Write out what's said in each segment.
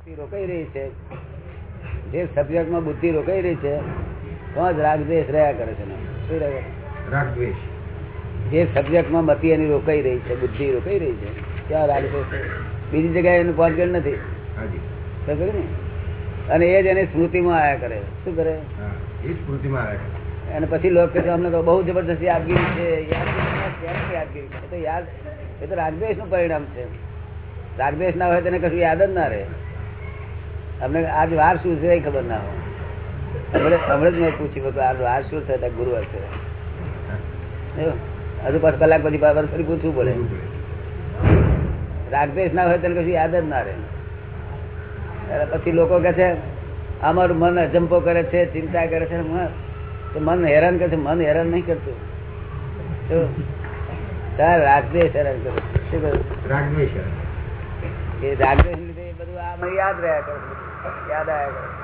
બુદ્ધિ રોકાઈ રહી છે. જે સબ્જેક્ટમાં બુદ્ધિ રોકાઈ રહી છે તો જ રાગદ્વેષ રહ્યા કરે છે. શું રહ્યા કરે? રાગ દ્વેષ જે સબ્જેક્ટમાં મતી એની રોકાઈ રહી છે બુદ્ધિ રોકાઈ રહી છે ત્યાં રાગદ્વેષ. બીજી જગ્યાએ એનું કોન્ફિડન્સ નથી. સમજ ને? અને એ જ એની સ્મૃતિમાં આવ્યા કરે. શું કરે? એ સ્મૃતિમાં આવ્યા કરે. અને પછી લોકો અમને તો બહુ જબરદસ્ત યાદગીરી છે. યાદગીરી યાદગીરી એ તો યાદ એ તો રાગદ્વેષનું પરિણામ છે. રાગદ્વેષ ના હોય તેને કશું યાદ જ ના રહે. અમને આજ વાર શું છે એ ખબર ના હોય. હમણાં જ મેં પૂછ્યું કે આજ વાર શું છે? ગુરુવાર છે. હજુ પાંચ કલાક પછી પાછું ફરી પૂછવું પડે. રાગદેશ ના હોય તેને કશું યાદ જ ના રહે. પછી લોકો કહે છે અમારું મન અજંપો કરે છે ચિંતા કરે છે. મન- તો મન હેરાન કરે છે. મન હેરાન નહીં કરતું. શું? રાગદેશ હેરાન કરે શું કહ્યું? રાગદેશ એ રાગદેશ લીધે બધું આ મને યાદ રહ્યા કરે યાદ આવ્યા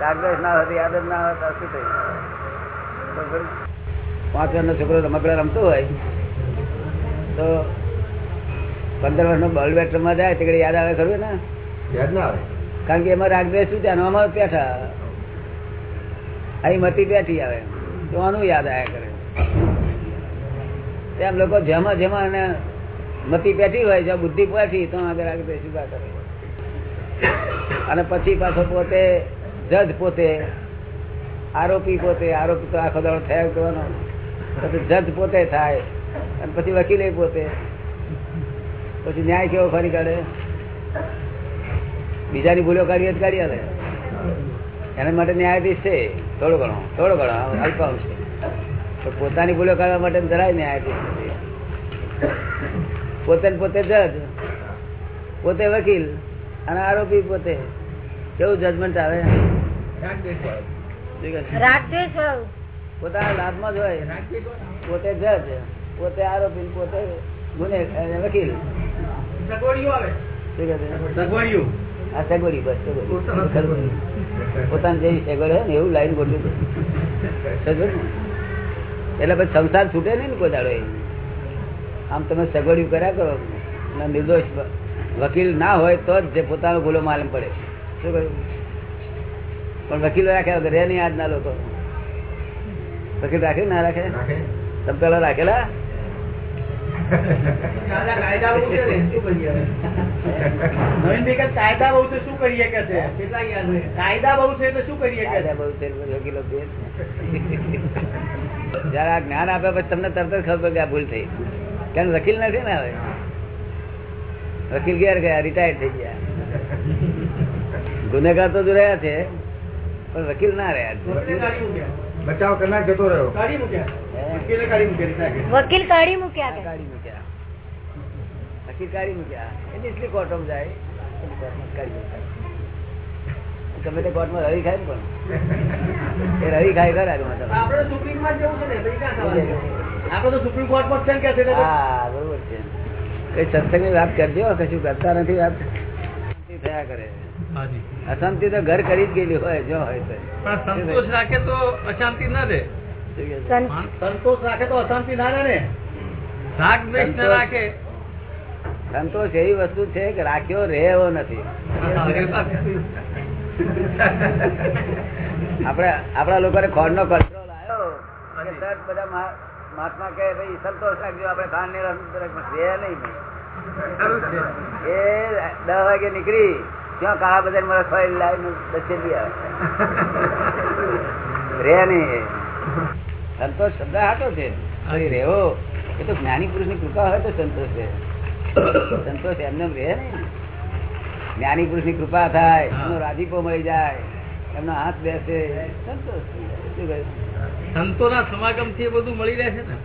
રાગદ્વેષ ના હોય યાદ જ ના હોય તો શું થયું? પાંચ વર્ષનો છોકરો રમકડા રમતો હોય. તો પંદર વર્ષનો બોલ બેટ રમવા જાય તે યાદ આવે ખરું ને? યાદ ના આવે. કારણ કે એમાં રાગદ્વેષ શું છે? આમાં બેઠા. અહીં મતી બેઠી આવે. તો આનું યાદ આવ્યા કરે. તેમ લોકો જેમાં જેમાં એને મતી બેઠી હોય જ્યાં બુદ્ધિ બેઠી તો આગળ રાગદ્વેષ ઊભા કરે. અને પછી પાછો પોતે, જજ પોતે, આરોપી પોતે, આરોપી તો આખો દાડો થયા કરવાનો. જજ પોતે થાય, અને પછી વકીલે પોતે. પછી ન્યાય કેવો ફરી કાઢે? બીજાની ભૂલો કાઢીએ જ કાઢી આલે. એના માટે ન્યાયાધીશ છે. થોડો ઘણો થોડો ઘણો અલ્પાંશ છે તો પોતાની ભૂલો કાઢવા માટે જરાય ન્યાયાધીશ પોતે પોતે જજ, પોતે વકીલ. અને આરોપી પોતે કેવું જજમેન્ટ આવે. પોતાના લાભમાં જ હોય. પોતે જજ પોતે આરોપી પોતે ગુને વકીલ. પોતાની જેવી સગવડ હોય ને એવું લાઈન ગોઠવી દે. સમજો ને? એટલે પછી સંસાર છૂટે નહીં ને કોઈ દાડો આમ તમે સગવડિયું કર્યા કરો. નિર્દોષ વકીલ ના હોય તો જ પોતાનો ભૂલો માલમ પડે. શું કહ્યું? પણ વકીલો રાખ્યા વગર રે નહીં આજના લોકો. વકીલ રાખે ના રાખે? રાખે. તમે પેલા રાખેલા? કાયદા બહુ છે શું કરીએ કે છે? કાયદા બહુ છે તો શું કરીએ કાયદા બહુ છે વકીલો જ્ઞાન આપ્યા પછી તમને તરત જ ખબર પડે આ ભૂલ થઈ. કેમ વકીલ નથી ને હવે? વકીલ ઘેર ગયા રિટાયર થઈ ગયા. ગુનેગાર તો રહ્યા છે પણ વકીલ ના રહ્યા. બચાવ કરનાર જતો રહ્યો. કાઢી મૂક્યા. વકીલે કાઢી મૂક્યા વકીલ કાઢી મૂક્યા કાઢી મૂક્યા. વકીલ કાઢી મૂક્યા. એટલે એટલી કોર્ટમાં જાય એટલી કોર્ટમાં કાઢી મૂક્યા ગમે તે કોર્ટમાં રવિ ખાય ને પણ. એ રવિ ખાય ખરા આપણે સુપ્રીમ કોર્ટ જવું છે ને? આપણે તો સુપ્રીમ કોર્ટમાં જ છે ને કે હા બરોબર છે. કઈ સત્સંગની વાત કરજો કશું કરતા નથી વાત. થયા કરે. અશાંતિ તો ઘર કરી જ ગયેલી હોય જો હોય તો. સંતોષ રાખે તો અશાંતિ ના રહે. સંતોષ રાખે તો અશાંતિ ના રહે ને? રાગ દ્વેષ ના રાખે. સંતોષ એવી વસ્તુ છે કે રાખ્યો રહે એવો નથી આપડા લોકો ને ખોડ નો કંટ્રોલ આવ્યો બધા મહાત્મા કહે ભાઈ સંતોષ રાખજો આપડે ખાન ને રહે નહીં. એ દસ વાગે નીકળી ત્યાં કાળા બજાર મારા ફાઇલ લાવીને બચેલી આવે રે નહીં સંતોષ શબ્દ હાટો છે. રેવો એ તો જ્ઞાની પુરુષની કૃપા હોય તો સંતોષ છે સંતોષ એમને એમ રહે નહીં જ્ઞાની પુરુષની કૃપા થાય એમનો રાજીપો મળી જાય એમનો હાથ બેસે. સંતોષ સંતો ના સંતોના સમાગમથી એ બધું મળી રહે છે ને?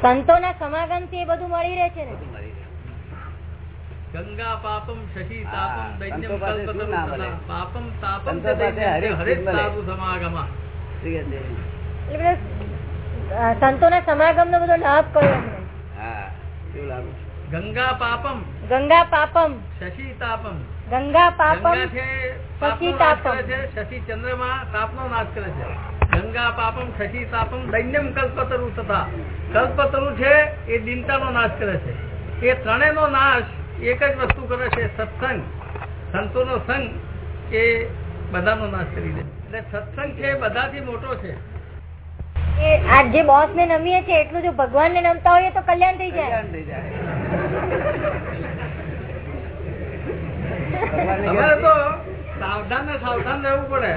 સંતોના સમાગમથી એ બધું મળી રહે છે ને. ગંગા પાપમ શશી તાપમ દૈન્યમ કલ્પતરુ. પાપમ તાપમ તે દૈન્યમ મળે. સાધુ સમાગમ. સંતોના સમાગમ નો બધો લાભ કયો હા શું લાભ? ગંગા પાપમ ગંગા પાપમ. શશી તાપમ. ગંગા પાપમ શશી નાશ તાપમ. કરે છે શશી ચંદ્રમા તાપનો નાશ કરે છે. ગંગા પાપમ શશી તાપમ દૈન્યમ કલ્પતરુ તથા. કલ્પતરુ છે એ દિનતાનો નાશ કરે છે. એ ત્રણેયનો નાશ એક જ વસ્તુ કરે છે સત્સંગ. સંતોનો સંગ એ બધાનો નાશ કરી દે. એટલે સત્સંગ છે બધાથી મોટો છે. આ જે બોસ ને નમીએ છીએ એટલું જો ભગવાન ને નમતા હોઈએ તો કલ્યાણ થઈ જાય. કલ્યાણ થઈ જાય. અમારે તો સાવધાન ને સાવધાન રહેવું પડે.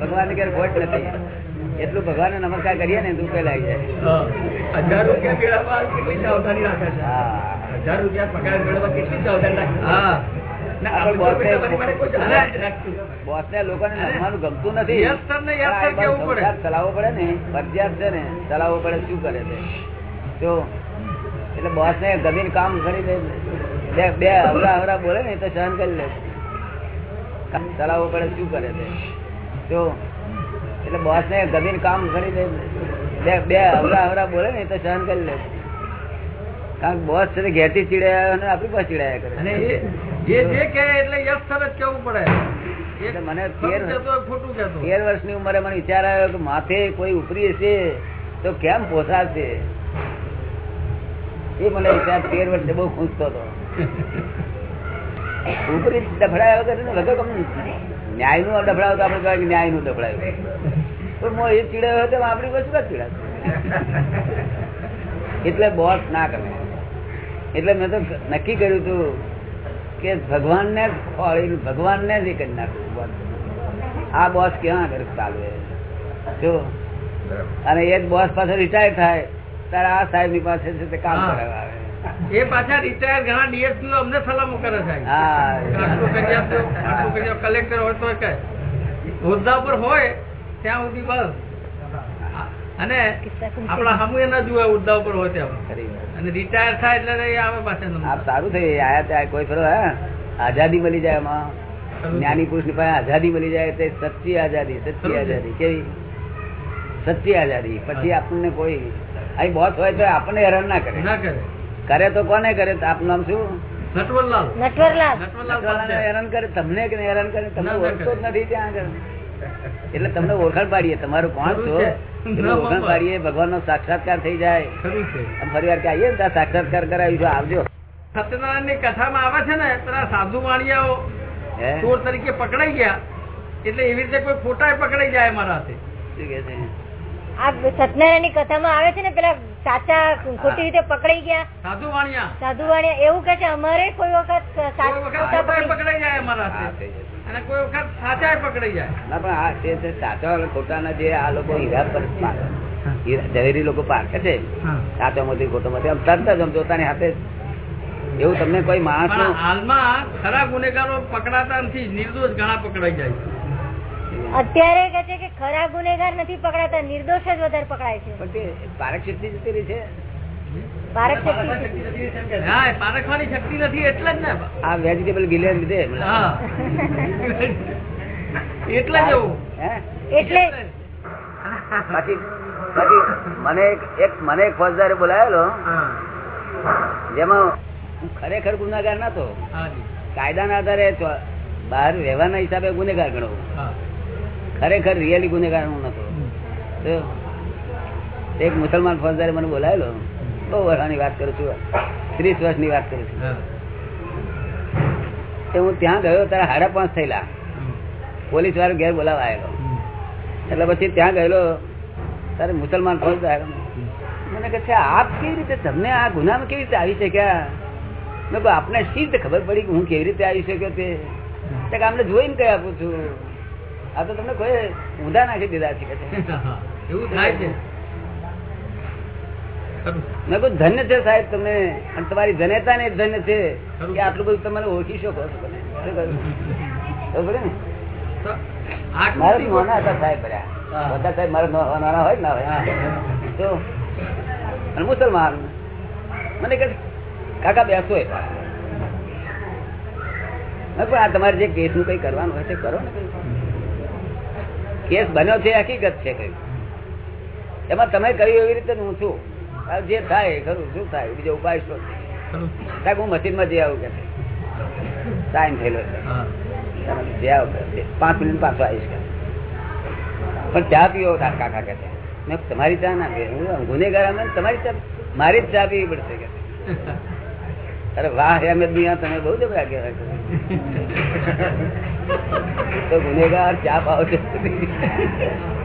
ભગવાન ઘેર નથી. એટલું ભગવાનને નમસ્કાર કરીએ ને તું પેલા જાય. હજાર રૂપિયા સાવધાની રાખે છે. હજાર રૂપિયા પગાર મેળવવા કેટલી છે? હા. ના, ગમતું નથી. ચલાવવો પડે ફરજિયાત છે ચલાવવો પડે શું કરે છે. જો એટલે બોસ ને ગમીને કામ કરી દે. બે બે અવરા અવરા બોલે ને તો સહન કરી લે. ચલાવવો પડે શું કરે છે. જો એટલે બોસ ને ગમીને કામ કરી દે. બે બે અવરા અવરા બોલે ને તો સહન કરી લે. કારણ કે બોસ છે ઘેરથી ચીડાયા અને આપણી પાસે ચીડાયા કરે. અને એ જે કહે એટલે યસ જ કેવું પડે. મને તેર-. તેર વર્ષની ઉંમરે મને વિચાર આવ્યો કે માથે કોઈ ઉપરી હશે તો કેમ પોસાશે? એ મને વિચાર તેર વર્ષે બહુ ખૂંચતો હતો. ઉપરી ડફડાયા વગર વગર ન્યાયનું ડફડાવ તો આપણે કહેવાય કે ન્યાયનું ડફડાયું પણ મો એ ચીડાયો હતો આપણી પાસે શું ચીડાશે? એટલે બોસ ના કરે એટલે મેં તો નક્કી કર્યું હતું કે ભગવાનને જ ભગવાનને જ કરી બોસ. આ બોસ કેવા આગળ ચાલે? જો. અને એક બોસ પાસે રિટાયર થાય ત્યારે આ સાહેબની પાસે છે તે કામ કરાવે આવે. એ પાછા રિટાયર ઘણા ડીએસપી અમને સલામો કરે છે હા. કરી કરી. કલેક્ટર હોય તો કહે. હોદ્દા પર હોય ત્યાં સુધી બસ. અને આપણા હમુ એના જુએ હોદ્દા ઉપર હોય ત્યાં અને રિટાયર થાય એટલે એ આવે પાસે આપ સારું થઈ આયા ત્યાં કોઈ ફરો હા? આઝાદી મળી જાય એમાં જ્ઞાની પુરુષની પાસે આઝાદી મળી જાય તે સચ્ચી આઝાદી સચ્ચી આઝાદી કેવી? સચ્ચી આઝાદી. પછી આપણને કોઈ અહીં બોસ હોય તો આપણને હેરાન ના કરે. ના કરે. કરે તો કોને કરે? આપનું નામ શું? નટવરલાલ. નટવરલાલ. નટવરલાલ હેરાન કરે? તમને કે હેરાન કરે? તમને ઓળખતો જ નથી ત્યાં આગળ. એટલે તમને ઓળખાણ પાડીએ તમારું કોણ છો? ઓળખાણ પાડીએ ભગવાન નો સાક્ષાત્કાર થઈ જાય. ખરું ફરી વાર કે આવીએ ને સાક્ષાત્કાર કરાવીશું આવજો. સત્યનારાયણની કથામાં આવે છે ને પેલા સાધુ માણિયાઓ ચોર તરીકે પકડાઈ ગયા એટલે એવી રીતે કોઈ ફોટા પકડાઈ જાય મારા હાથે. શું કે છે? આ સત્યનારાયણની કથામાં આવે છે ને પેલા સાચા ખોટી રીતે પકડાઈ ગયા. સાધુ વાણિયા. સાધુ વાણિયા એવું કે છે અમારે કોઈ વખત પકડાઈ જાય અમારા હાથે. અને કોઈ વખત સાચા પકડાઈ જાય. ના પણ આ તે સાચા ખોટાના જે આ લોકો હીરા પર ઝવેરી લોકો પાકે છે સાચો માંથી ખોટો માંથી આમ તરત જ આમ જોતાની હાથે એવું તમને કોઈ માણસ હાલમાં ખરા ગુનેગારો પકડાતા નથી નિર્દોષ ઘણા પકડાઈ જાય અત્યારે કે છે કે ખરા ગુનેગાર નથી પકડાતા નિર્દોષ જ વધારે પકડાય છે. પણ તે પારક જતી રહી છે. પારખવાની શક્તિ નથી એટલે જ ને. આ વેજીટેબલ ગિલે લીધે એટલે જ એવું. એટલે પછી પછી મને એક મને એક ફોજદારે બોલાયેલો જેમાં હું ખરેખર ગુનેગાર નતો. કાયદાના આધારે બહાર રહેવાના હિસાબે ગુનેગાર ગણો. ખરેખર રિયલી ગુનેગાર હું નતો. એક મુસલમાન ફોજદારે મને બોલાયેલો બહુ વર્ષની વાત કરું છું. ત્રીસ વર્ષની વાત કરું છું. હા. હું ત્યાં ગયો ત્યારે સાડા પાંચ થયેલા. પોલીસ વાળો ઘેર બોલાવા આવેલો. એટલે પછી ત્યાં ગયેલો ત્યારે મુસલમાન ફોજદાર મને કહે છે આપ કેવી રીતે તમને આ ગુનામાં કેવી રીતે આવી શક્યા? મેં કહું આપને શી રીતે ખબર પડી કે હું કેવી રીતે આવી શક્યો તે? કે આમને જોઈને કહી આપું છું. આ તો તમને કોઈ ઊંધા નાખી દીધા છે. એવું થાય છે. મેં કહું ધન્ય છે સાહેબ તમે અને તમારી ધન્યતા ને ધન્ય છે કે આટલું બધું તમે ઓળખી શકો છો પડી ને? મારે નાના હતા સાહેબ બધા સાહેબ મારા નાના હોય ના હોય. તો અને મુસલમાન. મને કહે કાકા બેસો એ મેં પણ આ તમારે જે કેસનું કઈ કરવાનું હોય તે કરો ને કેસ બન્યો છે હકીકત છે કઈ. એમાં તમે કહ્યું એવી રીતે હું છું. જે થાય ખરું શું થાય? બીજો ઉપાય શું? સાહેબ હું મશીનમાં જઈ આવું કે ટાઈમ થયેલો છે. જઈ આવો પાંચ મિનિટ પાછો આવીશ કે. પણ ચા પીવો થાય કાકા કે મેં તમારી ચા ના પીએ. હું ગુનેગાર અમે તમારી ચા મારી જ ચા પીવી પડશે કે અરે વાહ જ મિયા તમે બહુ જબરા કહેવાય તો ગુનેગાર ચા પાવશે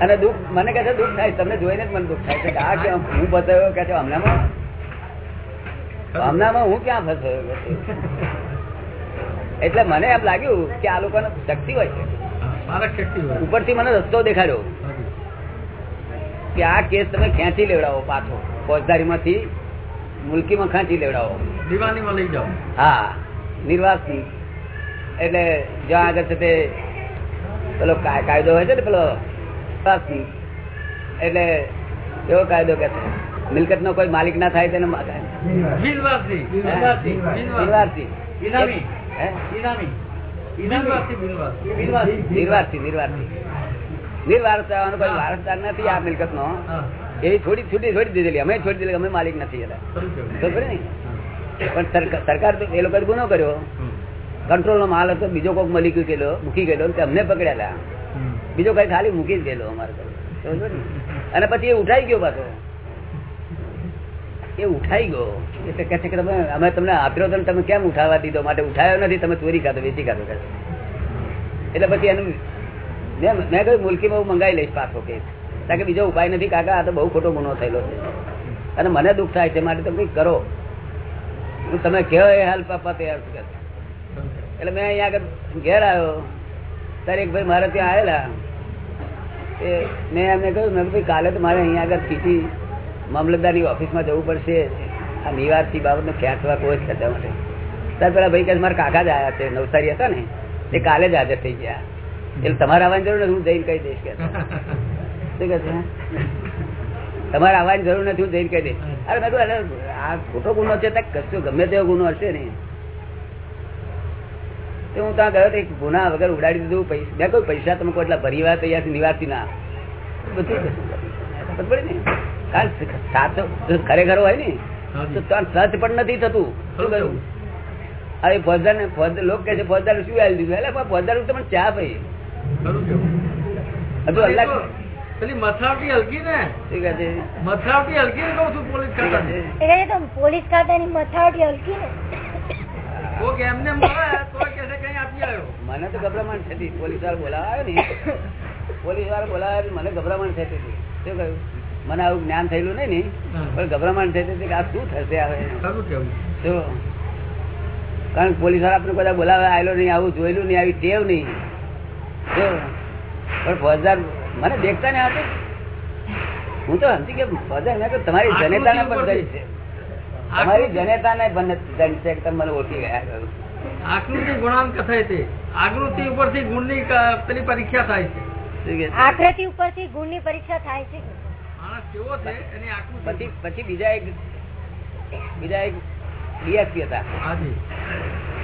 અને દુઃખ મને કહે છે દુઃખ થાય તમને જોઈને જ મને દુઃખ થાય છે કે આ કેમ? હું બતાવ્યો કે છે હમણાંમાં? હમણાંમાં હું ક્યાં ફસાયો? એટલે મને એમ લાગ્યું કે આ લોકોને શક્તિ હોય છે. ઉપરથી મને રસ્તો દેખાડ્યો. કે આ કેસ તમે ખેંચી લેવડાવો પાછો? ફોજદારીમાંથી મુલકીમાં ખેંચી લેવડાવો. દીવાનીમાં લઈ જાઓ. હા નિર્વાસ એટલે જ્યાં આગળ છે તે પેલો કાયદો હોય છે ને પેલો એટલે એવો કાયદો કે છે. મિલકત નો કોઈ માલિક ના થાય તેને મા- બિનવાસી બિનવાસી. નિર્વાસી ઇનામી. હે? ઇનામી. બિનવાસી બિનવાસી બિનવાસી. નિર્વાસી નિર્વાસી નિર્વારસ થવાનો કોઈ વારસદાર નથી આ મિલકત નો એ થોડી છૂટી છોડી દીધેલી. અમે છોડી દીધેલી અમે માલિક નથી એટલે? પણ સરકાર સરકાર તો એ લોકો ગુનો કર્યો. હમ. કંટ્રોલ નો માલ હતો બીજો કોઈક મળી ગયેલો મૂકી ગયેલો અમને પકડ્યા. બીજો કઈ ખાલી મૂકી જ ગયેલો અમારે? અને પછી એ ઉઠાઈ ગયો પાછો એ ઉઠાઈ ગયો એટલે કહે છે કે તમે અમે તમને આપ્યો તો તમે કેમ ઉઠાવવા દીધો માટે ઉઠાયો નથી તમે ચોરી ખાધો વેચી ખાધો કહે એટલે પછી એનું મેં મેં કહ્યું મુલકીમાં હું મંગાવી લઈશ પાછો કે કારણ કે બીજો ઉપાય નથી કાકા આ તો બહુ ખોટો ગુનો થયેલો છે અને મને દુઃખ થાય છે માટે તમે કંઈક કરો હું તમે કહો એ હાલ પાપા તૈયાર છે. એટલે મેં અહીંયા આગળ ઘેર આવ્યો. ત્યારે એક ભાઈ મારે ત્યાં આવેલા. એ મેં એમને કહ્યું, મેં ભાઈ, કાલે તો મારે અહીંયા આગળ સીટી મામલતદારની ઓફિસમાં જવું પડશે. આ નિવાસી બાબતનો ખેંચવા કોઈ ખેંચવા માટે. ત્યારે પેલા ભાઈ કહે મારા કાકા જ આવ્યા છે, નવસારી હતા ને, તે કાલે જ હાજર થઈ ગયા. એટલે તમારે આવવાની જરૂર નથી, હું જઈને કહી દઈશ કે. તમારે આવવાની જરૂર નથી, હું જઈને કહી દઈશ. અરે મેં કહ્યું આ ખોટો ગુનો છે, ત્યાં કશો ગમે તેવો ગુનો હશે ને તો હું ત્યાં ગયો તો એક ગુના વગર ઉડાડી દીધું પૈસા મેં કહ્યું પૈસા તમે કોઈ એટલા ભરી વાત તૈયાર નિવાસી ના બધું ખબર પડી ને? કારણ સાચો ખરેખર હોય ને તો ત્યાં સચ પણ નથી થતું. શું કહ્યું અરે ફોજદાર ને ફોજદાર લોકો કે છે ફોજદાર શું આવી દીધું? એટલે ફોજદાર તમને ચા ભાઈ હજુ અલગ પેલી મથાવટી હલકી ને? શું કહે છે? મથાવટી હલકી ને કહું છું પોલીસ શું કહે ખાતાની. છે? એટલે તો પોલીસ ખાતાની મથાવટી હલકી ને? મને તો ગભરામણ થતી. પોલીસવાળા બોલાવા ને. પોલીસવાળા બોલાવા મને ગભરામણ થતી હતી. શું કહ્યું? મને આવું જ્ઞાન થયેલું નહીં ને. પણ ગભરામણ થતી હતી કે આ શું થશે હવે? શું? કારણ કે પોલીસવાળા આપણે બધા બોલાવે આવેલો નહીં આવું જોયેલું નહીં આવી ટેવ નહીં. જો પણ ફોજદાર મને દેખતા ને આવતું હું તો સમજી કે ફોજદાર મેં તો તમારી આકૃતિ પણ કરી છે. તમારી જનતા ને પણ દંડ છે મને ઓળખી ગયા આકૃતિ ગુણાંક થાય છે. આકૃતિ ઉપરથી ગુણની પેલી પરીક્ષા થાય છે? આકૃતિ ઉપરથી ગુણની પરીક્ષા થાય છે. માણસ કેવો છે એની આકૃતિ પછી પછી બીજા એક બીજા એક ડીએસપી હતા.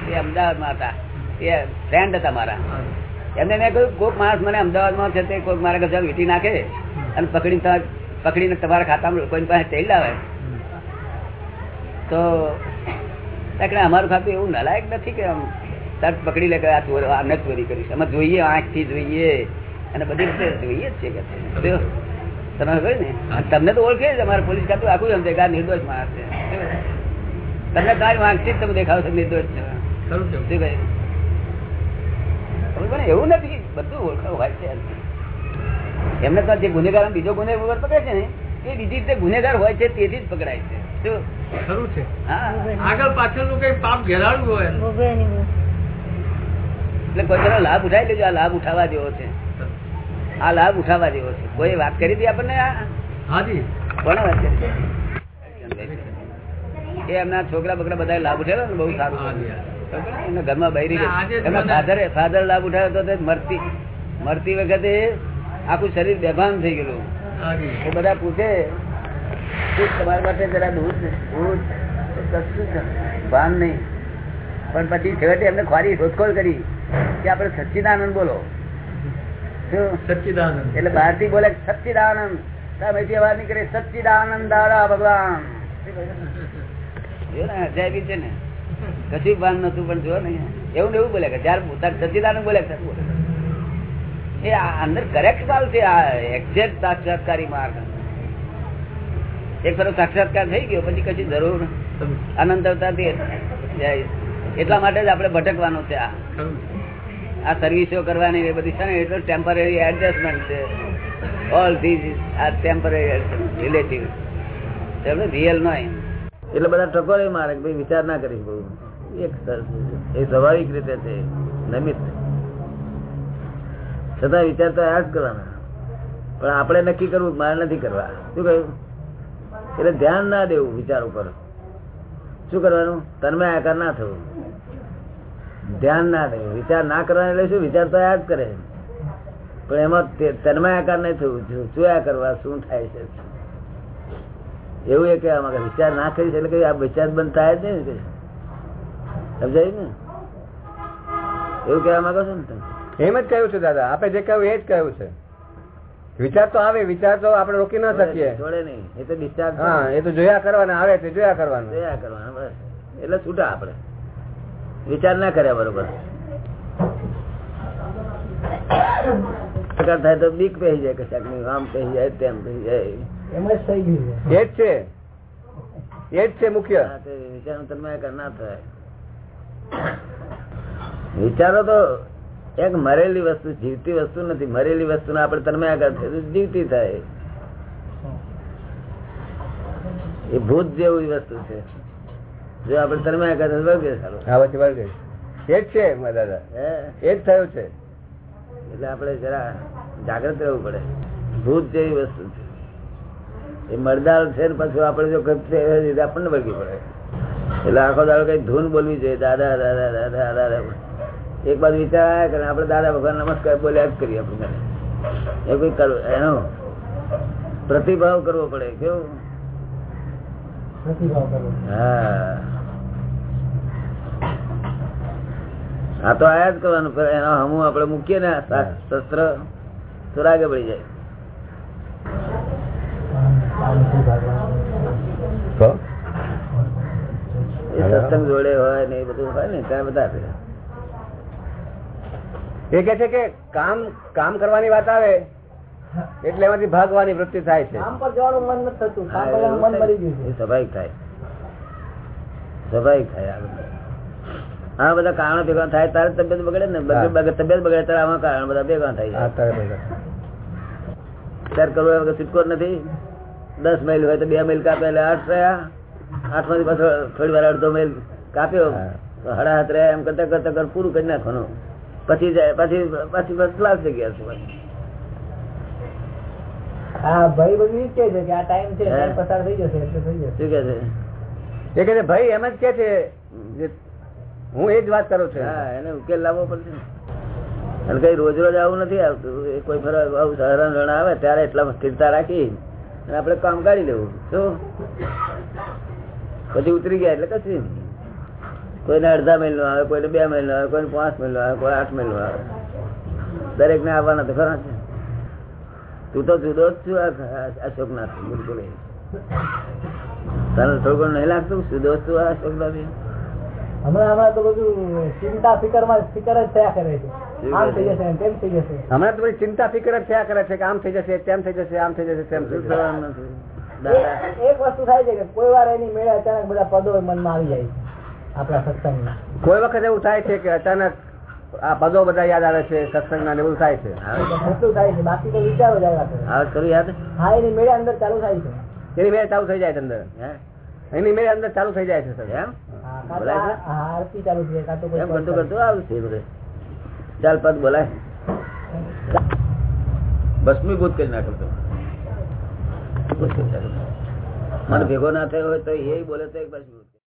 એ અમદાવાદમાં હતા. એ ફ્રેન્ડ હતા મારા. એમને મેં કહ્યું કોઈક માણસ મને અમદાવાદમાં છે તે કોઈક મારા ઘર વીટી નાખે અને પકડીને તમારા- પકડીને તમારા ખાતામાં લોકોની પાસે તેલ લાવે. તો કારણ અમારું ખાતું એવું નલાયક નથી કે આમ તરત પકડી લે કે આ ચોર આને ચોરી કરીશ અમે જોઈએ આંખથી જોઈએ અને બધી રીતે જોઈએ જ છે કે તમે કહ્યું ને તમને તો ઓળખે જ અમારે પોલીસ ખાતું આખું સમજે કે આ નિર્દોષ માણસ છે. તમને તારી આંખથી જ તમે દેખાવ છો નિર્દોષ છે. પડે? એવું નથી બધું ઓળખાણ હોય છે. એમને તો જે ગુનેગાર બીજો ગુનેગાર પકડે છે ને એ બીજી રીતે ગુનેગાર હોય છે તેથી જ પકડાય છે. ખરું છે. આગળ પાછળનું કઈ પાપ ઘેરાડવું હોય એનું. ભોગવે નહીં ભોગવે. એટલે કોઈ લાભ ઉઠાવી લેજો આ લાભ ઉઠાવવા જેવો છે. આ લાભ ઉઠાવવા જેવો છે. કોઈ વાત કરી હતી આપણને હાજી. કોને વાત કરી એ એમના છોકરા બકરા બધા લાભ ઉઠાવ્યો ને બહુ સારું એમના ઘરમાં બૈરી એમના મને- ફાધરે ફાધર લાભ ઉઠાવ્યો તો મરતી મરતી વખતે આખું શરીર બેભાન થઈ ગયેલું. એ બધા પૂછે "શું તમારી પાસે જરા દૂધ દૂધ કશું ભાન નહીં. પણ પછી છેવટે એમને ખોરી શોધખોળ કરી કે આપણે સચ્ચિદાનંદ બોલો. સચ્ચિદાનંદ. એટલે બહારથી બોલે સચ્ચિદાનંદ. ત્યાંથી અવાજ નીકળે સચ્ચિદાનંદ દાદા ભગવાન. અજાયબી છે ને? કશું ભાન નતું પણ જો ને એવું ને એવું બોલે કે જયારે સચ્ચિદાનંદ બોલે બોલે એ આ અંદર કરેક્ટ ચાલ છે આ એક્ઝેક્ટ સાક્ષાત્કારી માર્ગ. એક તરફ સાક્ષાત્કાર થઈ ગયો પછી કશી જરૂર અનંત અવતારથી એટલા માટે જ આપણે ભટકવાનું છે આ. આ સર્વિસો કરવાની એ બધી છે ને એટલે ટેમ્પરરી એડજસ્ટમેન્ટ છે. ઓલ ધીઝ આ ટેમ્પરરી રિલેટિવ રિયલ નહીં એટલે બધા ટકોરે મારે ભાઈ વિચાર ના કરી બહુ. એક સર- એ સ્વાભાવિક રીતે છે નિમિત્ત છતાં વિચાર તો આ જ કરવાના. પણ આપણે નક્કી કરવું મારે નથી કરવા. શું કહ્યું? એટલે ધ્યાન ના દેવું વિચાર ઉપર. શું કરવાનું? તન્મય આકાર ના થવું. ધ્યાન ના દેવું. વિચાર ના કરવાનો એટલે શું? વિચાર તો આ જ કરે. પણ એમાં તન્મય આકાર નહીં થવું. જોયા કરવા, શું થાય છે? એવું એ કહેવા માંગે. વિચાર ના કરીશ એટલે કઈ આ વિચાર બંધ થાય જ નહીં. કઈ. ને? એવું કહેવા માંગો છો ને એમ જ કહ્યું છે દાદા. આપે જે કહ્યું એ જ કહ્યું છે. વિચાર તો આવે વિચાર તો આપણે રોકી ના શકીએ. છોડે નહીં. એ તો ડિસ્ચાર્જ હા એ તો જોયા કરવાના આવે તે જોયા કરવાનું. જોયા કરવાના બસ. એટલે છૂટા આપણે. વિચાર ના કર્યા બરોબર. પ્રકાર થાય તો બીક પહેરી જાય કશાકની આમ પહેરી જાય તેમ પહેરી જાય. એમ જ થઈ ગયું છે. એ જ છે. એ જ છે મુખ્ય. વિચાર તમે ના થાય. વિચારો તો એક મરેલી વસ્તુ જીવતી વસ્તુ નથી. મરેલી વસ્તુ આપણે તન્મયાકાર આગળ જીવતી થાય. એ ભૂત જેવી વસ્તુ છે. જો આપણે તન્મયાકાર થાય તો વળગે સારું. હા પછી વળગે એ જ છે દાદા. એ જ થયું છે. એટલે આપણે જરા જાગ્રત રહેવું પડે. ભૂત જેવી વસ્તુ છે. એ મરદાર છે ને પછી આપણે જો આપણને વળગી પડે. એટલે આખો દાડો કઈ ધૂન બોલવી જોઈએ. દાદા દાદા દાદા દાદા એક બાજુ વિચાર કરે આપણે દાદા ભગવાન નમસ્કાર બોલ્યા જ કરીએ આપણે એ કોઈ કરવું એનો પ્રતિભાવ કરવો પડે કેવું? હા. તો આયા જ કરવાનું એનો હમું આપણે મૂકીએ ને શસ્ત્ર તો રાગે પડી જાય. સત્સંગ જોડે હોય ને એ બધું હોય ને ત્યાં બધા આપે. એ કે છે કે કામ કામ કરવાની વાત આવે એટલે એમાંથી ભાગવાની વૃત્તિ થાય છે. કામ પર જવાનું મન નથી થતું કામ કરવાનું મન મરી ગયું છે. સ્વાભાવિક થાય. સ્વાભાવિક થાય આ બધા કારણો ભેગા થાય તારે તબિયત બગડે ને? બગડે- બગડે- તબિયત બગડે ત્યારે આમાં કારણ બધા ભેગા થાય ચાર એ વગર છૂટકો નથી. દસ માઇલ હોય તો બે માઇલ કાપે એટલે આઠ રહ્યા આઠમાંથી પાછો થોડી વાર અડધો માઇલ કાપ્યો. તો હડા હાથ રહ્યા એમ કરતા કરતા કરતા પૂરું કરી નાખવાનું. પછી પછી પછી થઈ ગયા છે. હા ભાઈ બધું ઈ છે કે આ ટાઈમ છે પસાર થઈ જશે એટલે થઈ જશે. શું કે છે? એ કે ભાઈ એમ જ કે છે હું એ જ વાત કરું છું. હા એને ઉકેલ લાવવો પડશે અને કઈ રોજ રોજ આવું નથી આવતું. એ કોઈ ફરક આવું રણ આવે ત્યારે એટલા સ્થિરતા રાખી અને આપણે કામ કાઢી લેવું. શું? પછી ઉતરી ગયા એટલે કશું. કોઈને અડધા મહિલ નો આવે કોઈને બે મહિલ નો આવે કોઈને પાંચ મહિલ નો આવે કોઈ આઠ મહિલ નો આવે. દરેક ને આવવાના તો ખરા છે. તું તો જુદો જ છું આ અશોકનાથ બિલકુલ તને થોડું નહીં લાગતું? જુદો છું આ અશોકનાથ હમણાં હમણાં તો બધું ચિંતા ફિકરમાં ફિકર જ થયા કરે છે. આમ થઈ જશે ને તેમ થઈ જશે. હમણાં તો ચિંતા ફિકર જ થયા કરે છે કે આમ થઈ જશે તેમ થઈ જશે આમ થઈ જશે તેમ થઈ જશે. એક વસ્તુ થાય છે કે કોઈ વાર એની મેળે અચાનક બધા પદો મનમાં આવી જાય છે. આપણા સત્સંગના. કોઈ વખત એવું થાય છે કે અચાનક આ પદો બધા યાદ આવે છે સત્સંગ ના એવું થાય છે? એટલું થાય છે. બાકી તો વિચારો આવે કરું. યાદ હા એની મેળે અંદર ચાલુ થાય છે. એની મેળે ચાલુ થઈ જાય છે અંદર? એની મેળે અંદર ચાલુ થઈ જાય છે સર એમ? બોલાય છે? આરતી ચાલુ એમ કરતું કરતું બધે ચાલ પદ બોલાય. ભસ્મીભૂત કરી નાખો તો. મને ભેગો ના થયો હોય તો એ બોલે તો એક ભસ્મીભૂત